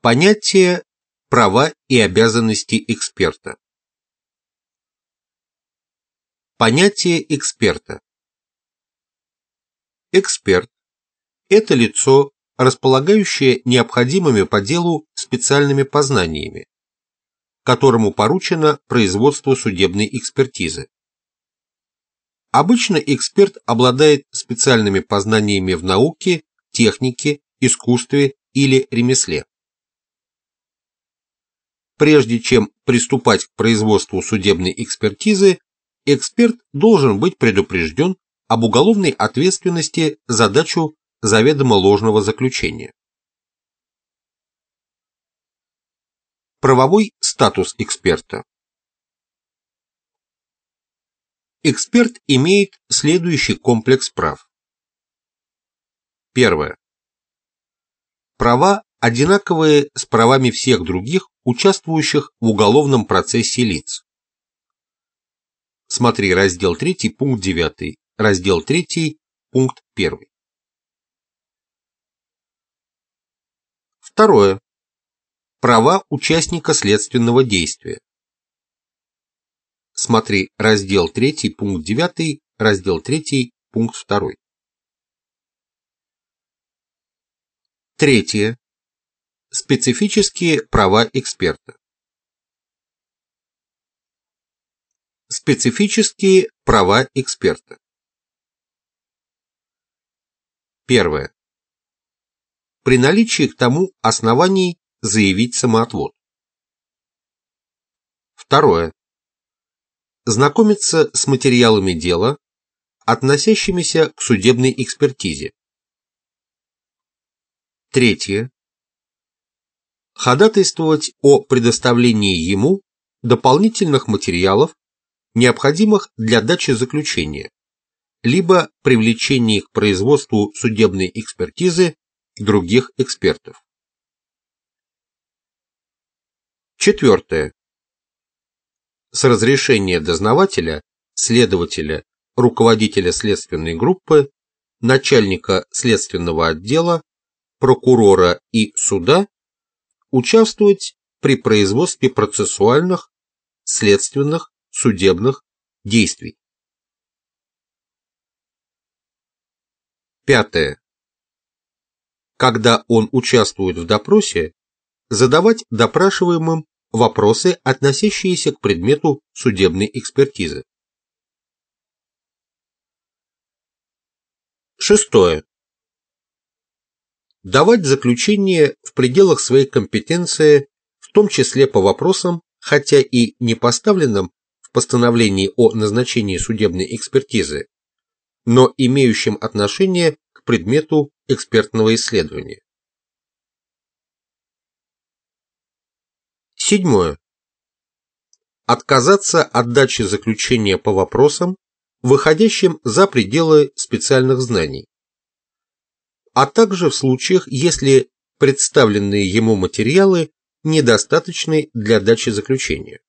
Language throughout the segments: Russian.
Понятие «права и обязанности эксперта». Понятие эксперта. Эксперт – это лицо, располагающее необходимыми по делу специальными познаниями, которому поручено производство судебной экспертизы. Обычно эксперт обладает специальными познаниями в науке, технике, искусстве или ремесле. Прежде чем приступать к производству судебной экспертизы, эксперт должен быть предупрежден об уголовной ответственности за дачу заведомо ложного заключения. Правовой статус эксперта Эксперт имеет следующий комплекс прав. Первое. Права одинаковые с правами всех других, участвующих в уголовном процессе лиц. Смотри раздел 3, пункт 9, раздел 3, пункт 1. Второе. Права участника следственного действия. Смотри раздел 3, пункт 9, раздел 3, пункт 2. Третье. Специфические права эксперта. Специфические права эксперта. Первое. При наличии к тому оснований заявить самоотвод. Второе. Знакомиться с материалами дела, относящимися к судебной экспертизе. Третье ходатайствовать о предоставлении ему дополнительных материалов, необходимых для дачи заключения, либо привлечении к производству судебной экспертизы других экспертов. Четвертое. С разрешения дознавателя, следователя, руководителя следственной группы, начальника следственного отдела, прокурора и суда участвовать при производстве процессуальных, следственных, судебных действий. Пятое. Когда он участвует в допросе, задавать допрашиваемым вопросы, относящиеся к предмету судебной экспертизы. Шестое давать заключение в пределах своей компетенции, в том числе по вопросам, хотя и не поставленным в постановлении о назначении судебной экспертизы, но имеющим отношение к предмету экспертного исследования. Седьмое. Отказаться от дачи заключения по вопросам, выходящим за пределы специальных знаний а также в случаях, если представленные ему материалы недостаточны для дачи заключения.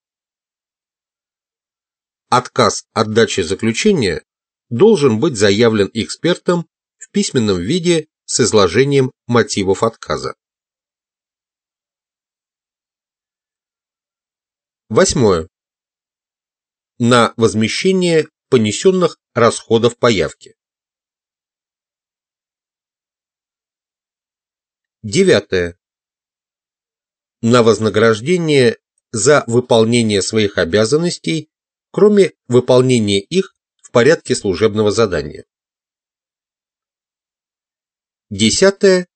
Отказ от дачи заключения должен быть заявлен экспертом в письменном виде с изложением мотивов отказа. Восьмое. На возмещение понесенных расходов появки. Девятое. На вознаграждение за выполнение своих обязанностей, кроме выполнения их в порядке служебного задания. Десятое.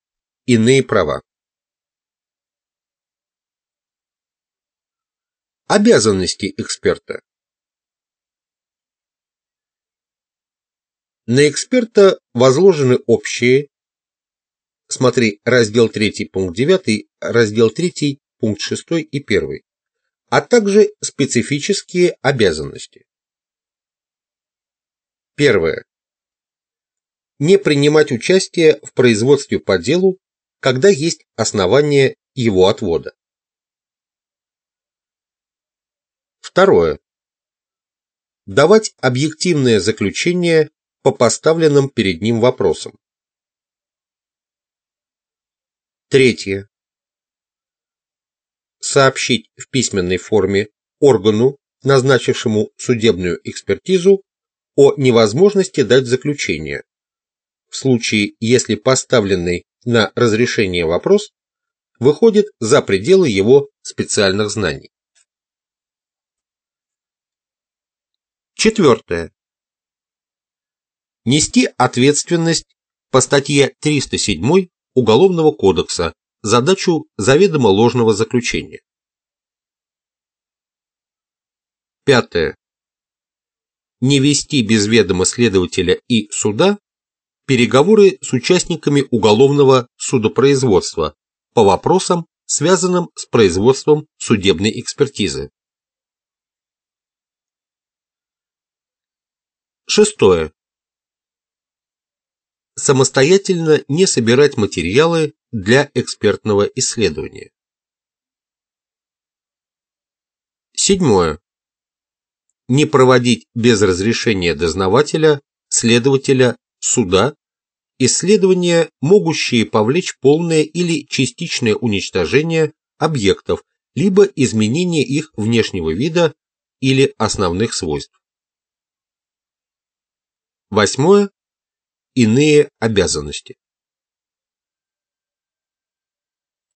Иные права. Обязанности эксперта. На эксперта возложены общие, Смотри раздел 3 пункт 9, раздел 3 пункт 6 и 1, а также специфические обязанности. Первое. Не принимать участие в производстве по делу, когда есть основания его отвода. Второе. Давать объективное заключение по поставленным перед ним вопросам. Третье. сообщить в письменной форме органу, назначившему судебную экспертизу, о невозможности дать заключение, в случае, если поставленный на разрешение вопрос выходит за пределы его специальных знаний. Четвертое. Нести ответственность по статье 307 Уголовного кодекса задачу заведомо ложного заключения. Пятое. Не вести без ведома следователя и суда переговоры с участниками уголовного судопроизводства по вопросам, связанным с производством судебной экспертизы. Шестое. Самостоятельно не собирать материалы для экспертного исследования. Седьмое. Не проводить без разрешения дознавателя, следователя, суда исследования, могущие повлечь полное или частичное уничтожение объектов, либо изменение их внешнего вида или основных свойств. Восьмое. Иные обязанности.